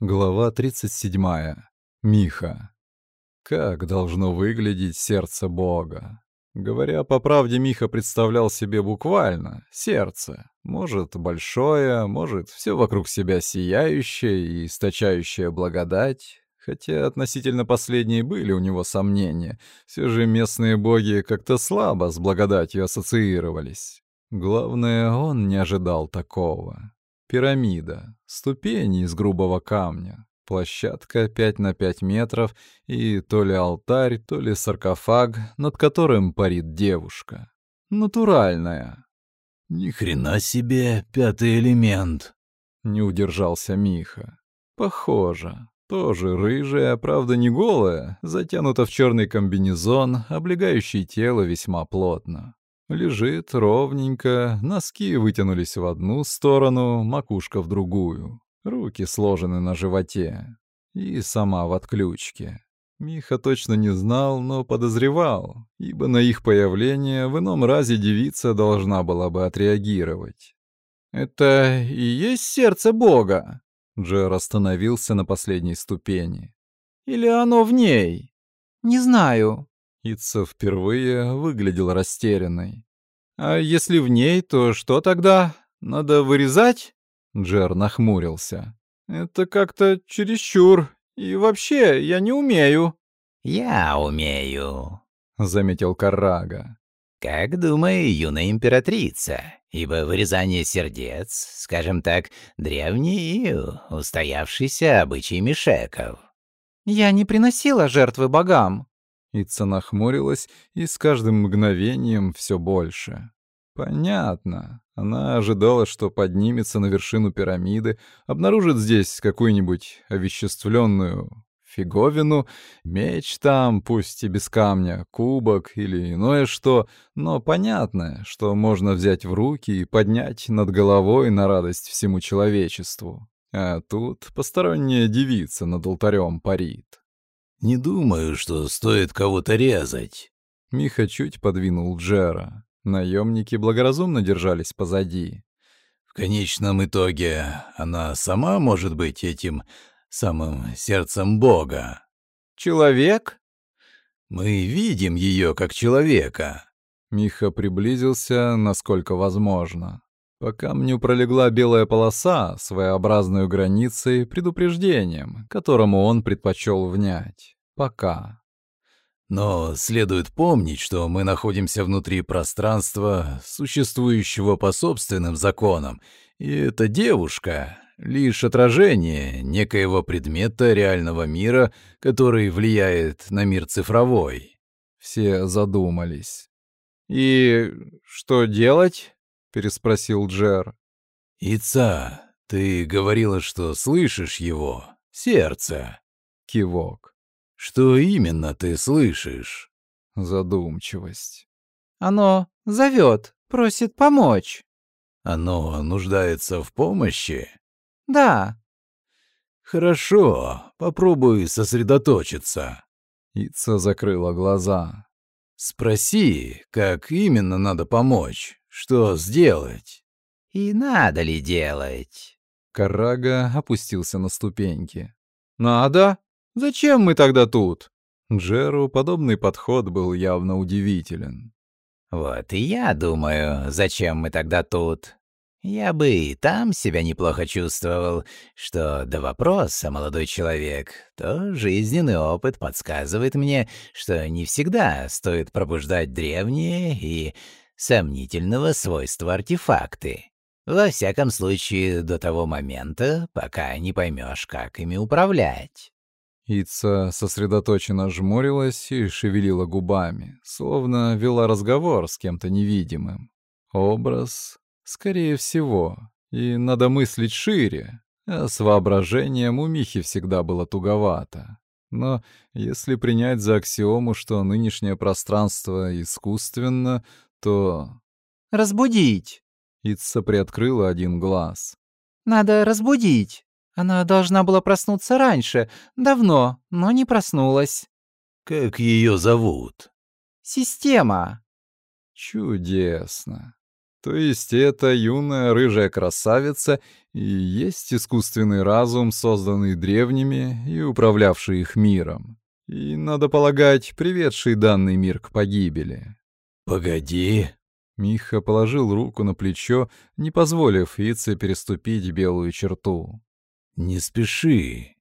Глава 37. Миха. Как должно выглядеть сердце Бога? Говоря по правде, Миха представлял себе буквально сердце. Может, большое, может, все вокруг себя сияющее и источающее благодать. Хотя относительно последней были у него сомнения. Все же местные боги как-то слабо с благодатью ассоциировались. Главное, он не ожидал такого. Пирамида, ступени из грубого камня, площадка 5 на 5 метров и то ли алтарь, то ли саркофаг, над которым парит девушка. Натуральная. «Ни хрена себе, пятый элемент!» — не удержался Миха. «Похоже. Тоже рыжая, правда не голая, затянута в черный комбинезон, облегающий тело весьма плотно. Лежит ровненько, носки вытянулись в одну сторону, макушка в другую. Руки сложены на животе. И сама в отключке. Миха точно не знал, но подозревал, ибо на их появление в ином разе девица должна была бы отреагировать. «Это и есть сердце Бога?» Джер остановился на последней ступени. «Или оно в ней?» «Не знаю», Ица впервые выглядел растерянной. «А если в ней, то что тогда? Надо вырезать?» Джер нахмурился. «Это как-то чересчур. И вообще, я не умею». «Я умею», — заметил Каррага. «Как думаю, юная императрица, ибо вырезание сердец, скажем так, древний и устоявшийся обычай мишеков». «Я не приносила жертвы богам», Ица нахмурилась и с каждым мгновением все больше. Понятно. Она ожидала, что поднимется на вершину пирамиды, обнаружит здесь какую-нибудь овеществленную фиговину, меч там, пусть и без камня, кубок или иное что, но понятно, что можно взять в руки и поднять над головой на радость всему человечеству. А тут посторонняя девица над алтарем парит. «Не думаю, что стоит кого-то резать». Миха чуть подвинул Джера. Наемники благоразумно держались позади. «В конечном итоге она сама может быть этим самым сердцем Бога». «Человек?» «Мы видим ее как человека». Миха приблизился, насколько возможно. По камню пролегла белая полоса, своеобразной границей, предупреждением, которому он предпочел внять. Пока. Но следует помнить, что мы находимся внутри пространства, существующего по собственным законам, и эта девушка — лишь отражение некоего предмета реального мира, который влияет на мир цифровой. Все задумались. «И что делать?» Переспросил Джер. «Ица, ты говорила, что слышишь его, сердце». Кивок. «Что именно ты слышишь?» Задумчивость. «Оно зовет, просит помочь». «Оно нуждается в помощи?» «Да». «Хорошо, попробуй сосредоточиться». Ица закрыла глаза. «Спроси, как именно надо помочь. Что сделать? И надо ли делать? Карага опустился на ступеньки. Надо? Зачем мы тогда тут? Джеру подобный подход был явно удивителен. Вот и я думаю, зачем мы тогда тут? Я бы и там себя неплохо чувствовал, что до вопроса, молодой человек, то жизненный опыт подсказывает мне, что не всегда стоит пробуждать древние и сомнительного свойства артефакты. Во всяком случае, до того момента, пока не поймешь, как ими управлять. Ица сосредоточенно жмурилась и шевелила губами, словно вела разговор с кем-то невидимым. Образ, скорее всего, и надо мыслить шире, а с воображением у Михи всегда было туговато. Но если принять за аксиому, что нынешнее пространство искусственно, то... «Разбудить!» Итса приоткрыла один глаз. «Надо разбудить. Она должна была проснуться раньше, давно, но не проснулась». «Как ее зовут?» «Система». «Чудесно. То есть эта юная рыжая красавица и есть искусственный разум, созданный древними и управлявший их миром. И, надо полагать, приведший данный мир к погибели. «Погоди!» Миха положил руку на плечо, не позволив Ице переступить белую черту. «Не спеши!»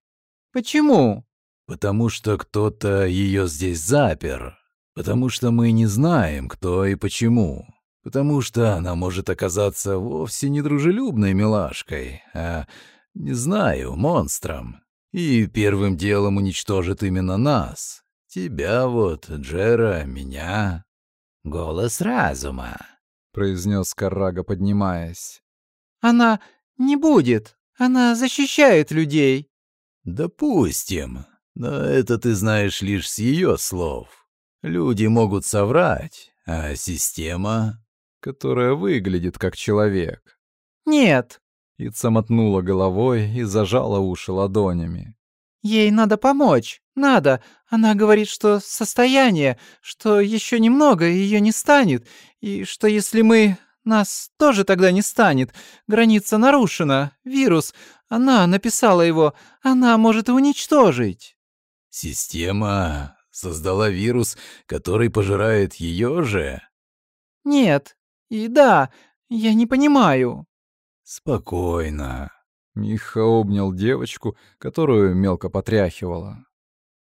«Почему?» «Потому что кто-то ее здесь запер. Потому что мы не знаем, кто и почему. Потому что она может оказаться вовсе не дружелюбной милашкой, а, не знаю, монстром. И первым делом уничтожит именно нас. Тебя вот, Джера, меня. «Голос разума», — произнес Каррага, поднимаясь. «Она не будет. Она защищает людей». «Допустим. Но это ты знаешь лишь с ее слов. Люди могут соврать, а система которая выглядит как человек. «Нет». Ица мотнула головой и зажала уши ладонями. «Ей надо помочь. Надо. Она говорит, что состояние, что еще немного ее не станет, и что если мы... Нас тоже тогда не станет. Граница нарушена. Вирус. Она написала его. Она может и уничтожить». «Система создала вирус, который пожирает ее же?» «Нет, и да, я не понимаю». «Спокойно». Миха обнял девочку, которую мелко потряхивала.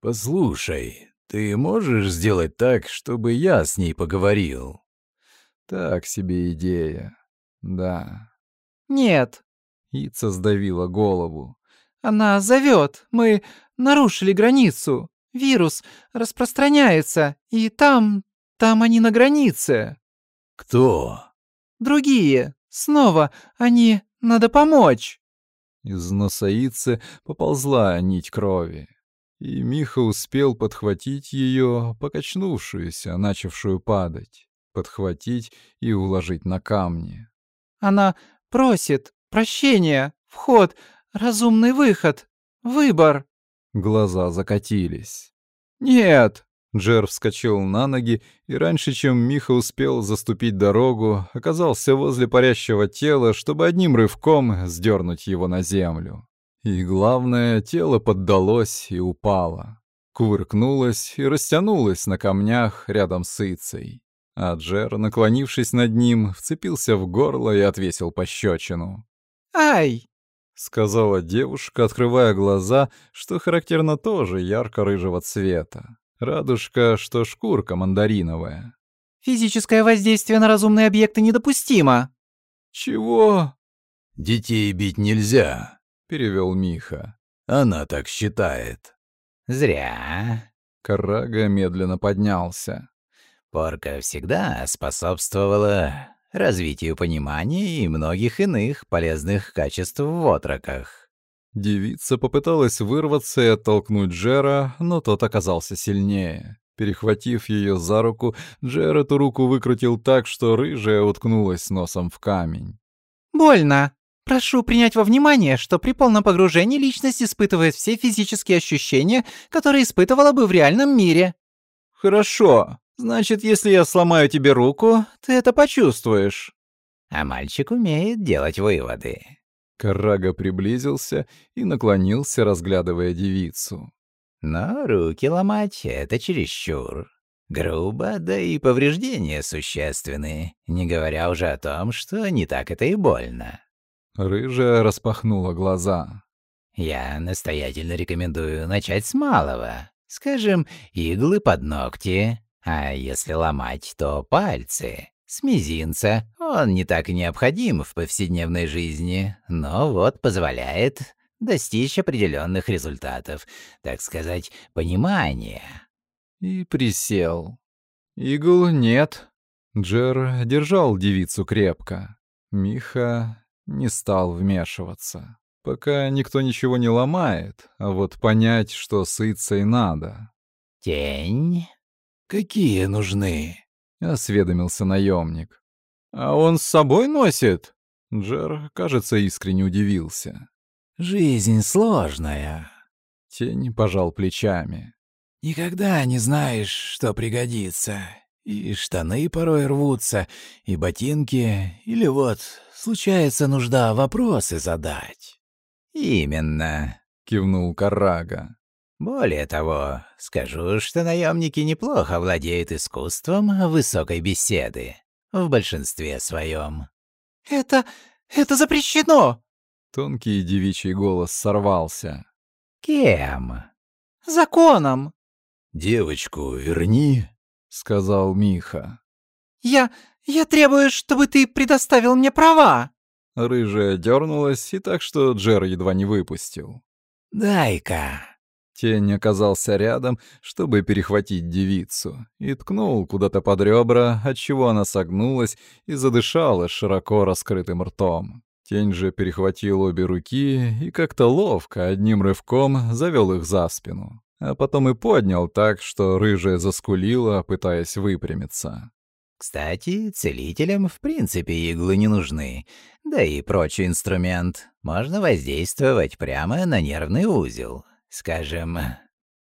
«Послушай, ты можешь сделать так, чтобы я с ней поговорил?» «Так себе идея. Да». «Нет». Ица сдавила голову. «Она зовет. Мы нарушили границу. Вирус распространяется, и там... там они на границе». «Кто?» «Другие. Снова. Они... Надо помочь». Из носоицы поползла нить крови, и Миха успел подхватить ее, покачнувшуюся, начавшую падать, подхватить и уложить на камни. «Она просит прощения, вход, разумный выход, выбор». Глаза закатились. «Нет!» Джер вскочил на ноги и раньше, чем Миха успел заступить дорогу, оказался возле парящего тела, чтобы одним рывком сдернуть его на землю. И главное, тело поддалось и упало. Кувыркнулось и растянулось на камнях рядом с Ицей. А Джер, наклонившись над ним, вцепился в горло и отвесил пощечину. «Ай!» — сказала девушка, открывая глаза, что характерно тоже ярко-рыжего цвета. Радужка, что шкурка мандариновая. «Физическое воздействие на разумные объекты недопустимо». «Чего?» «Детей бить нельзя», — перевел Миха. «Она так считает». «Зря». Карага медленно поднялся. Порка всегда способствовала развитию понимания и многих иных полезных качеств в отроках. Девица попыталась вырваться и оттолкнуть Джера, но тот оказался сильнее. Перехватив ее за руку, Джер эту руку выкрутил так, что рыжая уткнулась носом в камень. «Больно. Прошу принять во внимание, что при полном погружении личность испытывает все физические ощущения, которые испытывала бы в реальном мире». «Хорошо. Значит, если я сломаю тебе руку, ты это почувствуешь». А мальчик умеет делать выводы. Карага приблизился и наклонился, разглядывая девицу. «Но руки ломать — это чересчур. Грубо, да и повреждения существенные, не говоря уже о том, что не так это и больно». Рыжая распахнула глаза. «Я настоятельно рекомендую начать с малого. Скажем, иглы под ногти, а если ломать, то пальцы с мизинца. Он не так необходим в повседневной жизни, но вот позволяет достичь определенных результатов, так сказать, понимания. И присел. Игл нет. Джер держал девицу крепко. Миха не стал вмешиваться. Пока никто ничего не ломает, а вот понять, что сыться и надо. «Тень?» «Какие нужны?» — осведомился наемник. «А он с собой носит?» Джер, кажется, искренне удивился. «Жизнь сложная». Тень пожал плечами. «Никогда не знаешь, что пригодится. И штаны порой рвутся, и ботинки, или вот случается нужда вопросы задать. «Именно», — кивнул Карага. «Более того, скажу, что наемники неплохо владеют искусством высокой беседы. В большинстве своем. «Это... это запрещено!» Тонкий девичий голос сорвался. «Кем?» «Законом!» «Девочку верни», — сказал Миха. «Я... я требую, чтобы ты предоставил мне права!» Рыжая дернулась, и так что Джер едва не выпустил. «Дай-ка!» Тень оказался рядом, чтобы перехватить девицу, и ткнул куда-то под ребра, отчего она согнулась и задышала широко раскрытым ртом. Тень же перехватил обе руки и как-то ловко одним рывком завел их за спину, а потом и поднял так, что рыжая заскулила, пытаясь выпрямиться. Кстати, целителям в принципе иглы не нужны, да и прочий инструмент. Можно воздействовать прямо на нервный узел, скажем.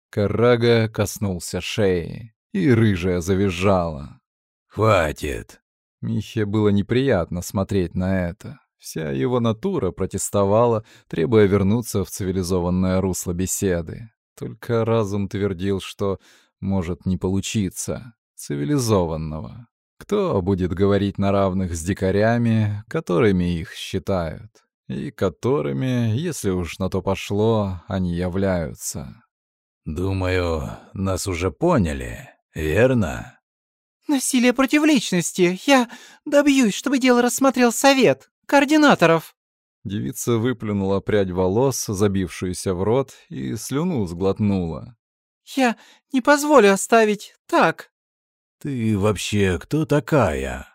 Карага коснулся шеи, и рыжая завизжала. «Хватит!» Михе было неприятно смотреть на это. Вся его натура протестовала, требуя вернуться в цивилизованное русло беседы. Только разум твердил, что может не получиться цивилизованного. Кто будет говорить на равных с дикарями, которыми их считают, и которыми, если уж на то пошло, они являются? «Думаю, нас уже поняли, верно?» «Насилие против личности. Я добьюсь, чтобы дело рассмотрел совет координаторов». Девица выплюнула прядь волос, забившуюся в рот, и слюну сглотнула. «Я не позволю оставить так». «Ты вообще кто такая?»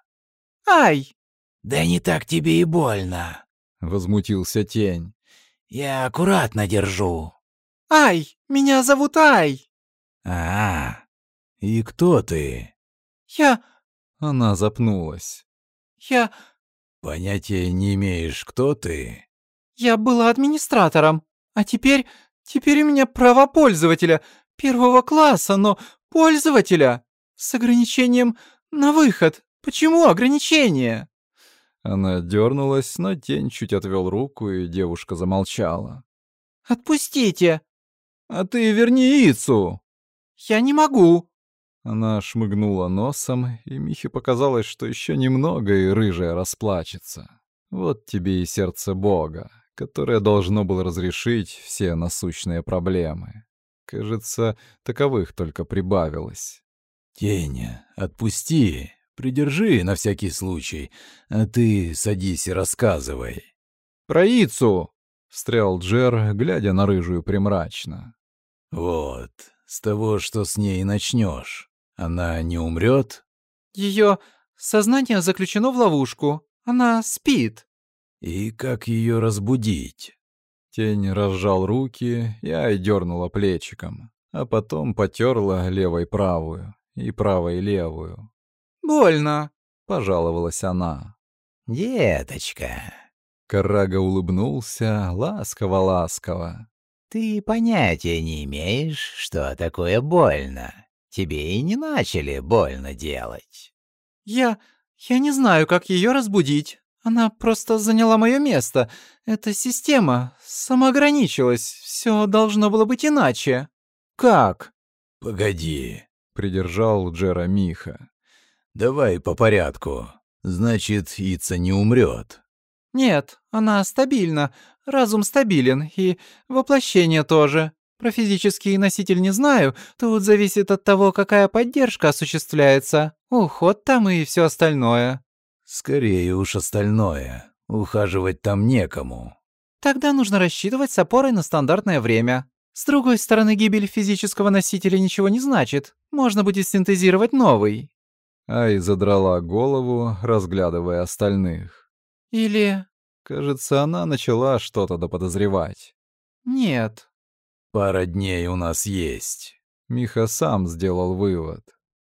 «Ай!» «Да не так тебе и больно», — возмутился тень. «Я аккуратно держу». «Ай! Меня зовут Ай!» «А, и кто ты?» «Я...» Она запнулась. «Я...» «Понятия не имеешь, кто ты?» «Я была администратором, а теперь... Теперь у меня право пользователя, первого класса, но пользователя!» «С ограничением на выход. Почему ограничение?» Она дернулась, но тень чуть отвел руку, и девушка замолчала. «Отпустите!» «А ты верни Ицу!» «Я не могу!» Она шмыгнула носом, и Михе показалось, что еще немного, и рыжая расплачется. Вот тебе и сердце Бога, которое должно было разрешить все насущные проблемы. Кажется, таковых только прибавилось. «Тень, отпусти, придержи на всякий случай, а ты садись и рассказывай». «Про Ицу!» — встрял Джер, глядя на рыжую примрачно. «Вот, с того, что с ней начнешь. Она не умрет?» Ее сознание заключено в ловушку. Она спит. «И как ее разбудить?» Тень разжал руки и ай дернула плечиком, а потом потерла левой правую и правой левую. «Больно», — пожаловалась она. «Деточка», — Карага улыбнулся ласково-ласково. «ты понятия не имеешь, что такое больно. Тебе и не начали больно делать». «Я... я не знаю, как ее разбудить. Она просто заняла мое место. Эта система самоограничилась. Все должно было быть иначе». «Как?» «Погоди», — придержал Джера Миха. «Давай по порядку. Значит, Ица не умрет. «Нет, она стабильна. Разум стабилен. И воплощение тоже. Про физический носитель не знаю. Тут зависит от того, какая поддержка осуществляется. Уход там и все остальное». Скорее уж остальное. Ухаживать там некому. Тогда нужно рассчитывать с опорой на стандартное время. С другой стороны, гибель физического носителя ничего не значит. Можно будет синтезировать новый. Ай задрала голову, разглядывая остальных. Или... Кажется, она начала что-то доподозревать. Нет. Пара дней у нас есть. Миха сам сделал вывод.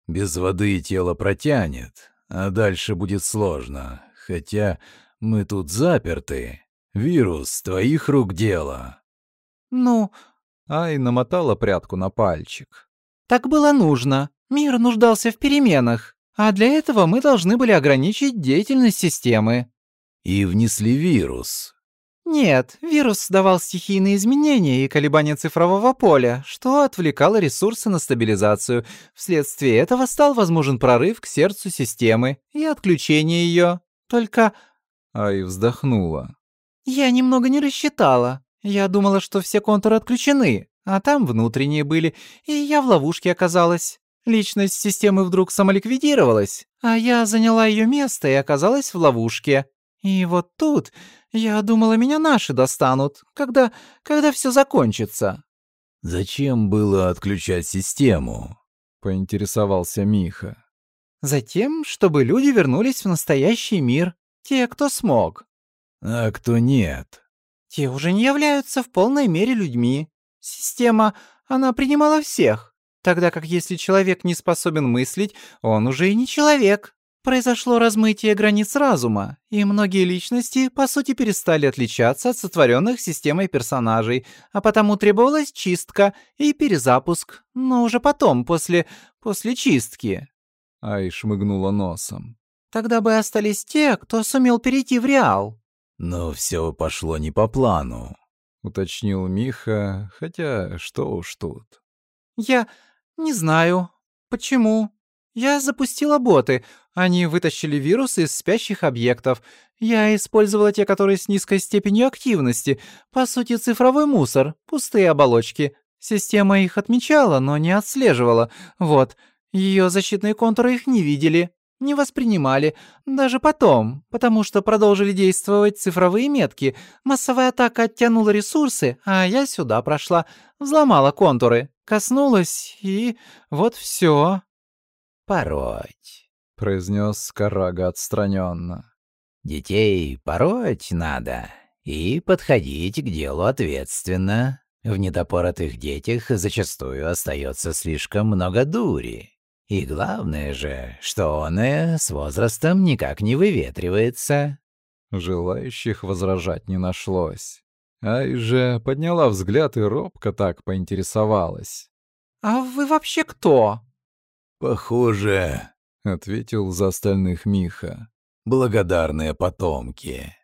Без воды тело протянет, а дальше будет сложно. Хотя мы тут заперты. Вирус твоих рук дело. Ну, Ай намотала прядку на пальчик. так было нужно. Мир нуждался в переменах, а для этого мы должны были ограничить деятельность системы. И внесли вирус. Нет, вирус давал стихийные изменения и колебания цифрового поля, что отвлекало ресурсы на стабилизацию. Вследствие этого стал возможен прорыв к сердцу системы и отключение ее. Только... Ай вздохнула. Я немного не рассчитала. Я думала, что все контуры отключены, а там внутренние были, и я в ловушке оказалась. Личность системы вдруг самоликвидировалась, а я заняла ее место и оказалась в ловушке. И вот тут я думала, меня наши достанут, когда, когда все закончится. Зачем было отключать систему? Поинтересовался Миха. Затем, чтобы люди вернулись в настоящий мир, те, кто смог. А кто нет? Те уже не являются в полной мере людьми. Система, она принимала всех. Тогда как если человек не способен мыслить, он уже и не человек. Произошло размытие границ разума, и многие личности, по сути, перестали отличаться от сотворенных системой персонажей, а потому требовалась чистка и перезапуск, но уже потом, после... после чистки. Ай шмыгнула носом. Тогда бы остались те, кто сумел перейти в реал. Но все пошло не по плану, уточнил Миха, хотя что уж тут. Я «Не знаю. Почему? Я запустила боты. Они вытащили вирус из спящих объектов. Я использовала те, которые с низкой степенью активности. По сути, цифровой мусор, пустые оболочки. Система их отмечала, но не отслеживала. Вот. Ее защитные контуры их не видели, не воспринимали. Даже потом, потому что продолжили действовать цифровые метки. Массовая атака оттянула ресурсы, а я сюда прошла. Взломала контуры. Коснулась, и вот все. «Пороть», — произнес Карага отстраненно. «Детей пороть надо и подходить к делу ответственно. В недопоротых детях зачастую остается слишком много дури. И главное же, что оное с возрастом никак не выветривается». Желающих возражать не нашлось. Ай же подняла взгляд и робко так поинтересовалась. «А вы вообще кто?» «Похоже», — ответил за остальных Миха. «Благодарные потомки».